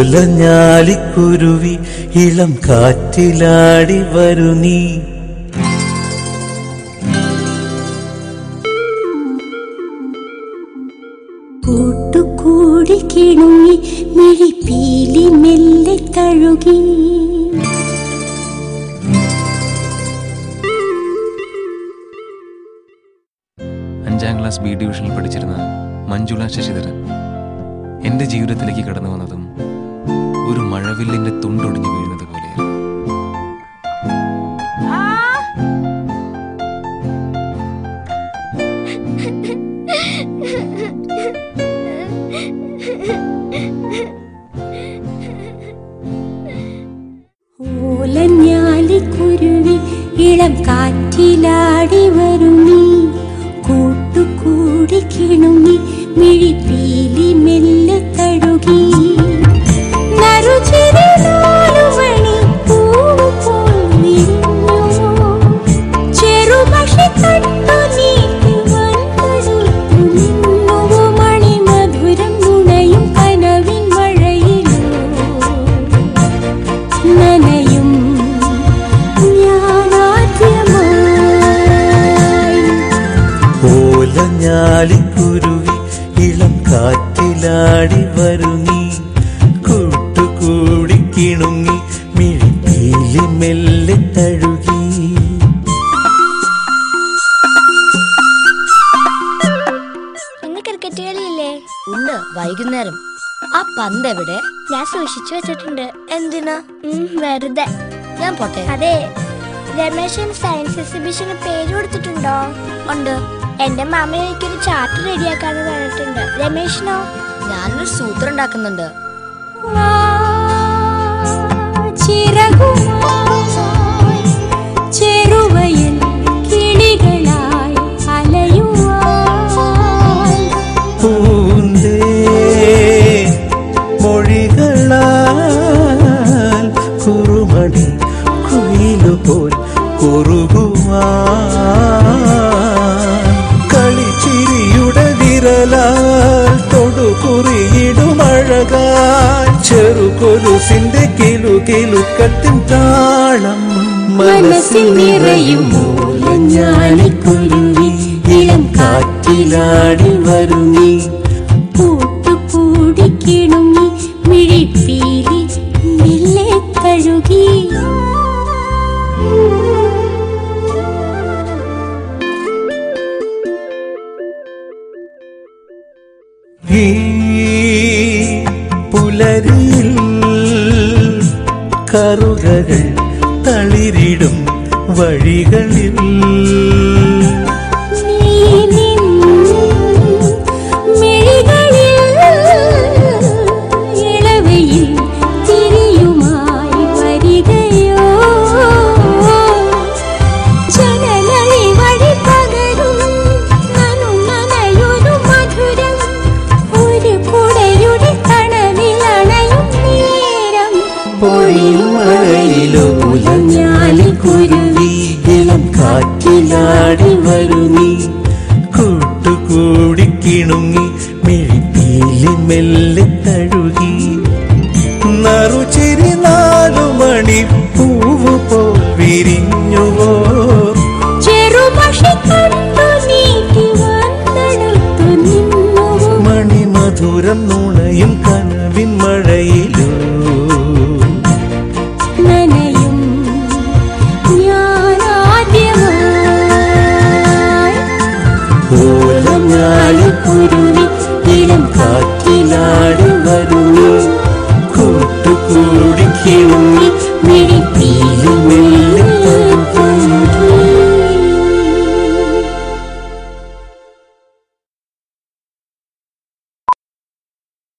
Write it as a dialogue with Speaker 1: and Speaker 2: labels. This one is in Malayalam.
Speaker 1: ഓലഞ്ഞാലിക്കുരുവി ഇളം കാറ്റിലാടി വരുനീ
Speaker 2: കൂട്ടുകൂടി കിണുങ്ങി മിഴിപ്പീലി മെല്ലെ തഴുകി.
Speaker 3: അഞ്ചാം ക്ലാസ് ബി ഡിവിഷനിൽ പഠിച്ചിരുന്ന മഞ്ജുള ശശിധരൻ എന്റെ ജീവിതത്തിലേക്ക് കടന്നു വന്നതും ഒരു മഴവില്ലിന്റെ തുണ്ടൊടിഞ്ഞു വീഴുന്നത് പോലെയാണ്.
Speaker 2: ഓലഞ്ഞാലിക്കുരുവി ഇളം കാറ്റിലാടി വരും നീ. കൂട്ടുകൂടി കിണുങ്ങി
Speaker 1: ഓലഞ്ഞാലിക്കുരുവി ഇളം കാറ്റിലാടി വരുങ്ങി കൂട്ടുകൂടി കിണുങ്ങി മിഴിപ്പീലി മെല്ലെ തഴുകി
Speaker 4: ക്രിക്കറ്റ് കളിയില്ലേ
Speaker 5: ഉണ്ട് വൈകുന്നേരം. ആ പന്ത് എവിടെ?
Speaker 4: ഞാൻ സൂക്ഷിച്ചു വെച്ചിട്ടുണ്ട്. എന്തിനാ? വെറുതെ.
Speaker 5: ഞാൻ പോട്ടെ.
Speaker 4: അതെ രമേശൻ സയൻസ് എക്സിബിഷന് പേര് കൊടുത്തിട്ടുണ്ടോ?
Speaker 5: ഉണ്ട്.
Speaker 4: എന്റെ മാമ എനിക്കൊരു ചാർട്ട് റെഡിയാക്കാന്ന് പറഞ്ഞിട്ടുണ്ട്. രമേശിനോ?
Speaker 5: ഞാനൊരു സൂത്രം ഉണ്ടാക്കുന്നുണ്ട്.
Speaker 2: ചിറകുമായി
Speaker 1: തൊടുകുറിയിടുമഴകാൽ ചെറുകൊലുസിന്റെ കിലു കിലുക്കത്തിൻ താളം
Speaker 2: മനസ്സിൽ നിറയും മൂലഞ്ഞാലിക്കുരുവി ഇളം
Speaker 1: കാറ്റിലാടി വരു നീ
Speaker 2: കൂട്ടുകൂടി കിണുങ്ങി. മിഴിപ്പീലി മെല്ലെ തഴുകി
Speaker 1: ഈ கரியில் கருககள் தளிரிடும் வழிகளில். കാറ്റിലാടി വരു നീ കൂട്ടുകൂടി കിണുങ്ങി മിഴിപ്പീലി മെല്ലെ തഴുകി. നറുചിരി നാലു മണി പൂവ് പോൽ വിരിഞ്ഞുവോ മണിമധുരം നുണയും ഓലഞ്ഞാലിക്കുരുവി ഇളം കാറ്റിലാടി വരു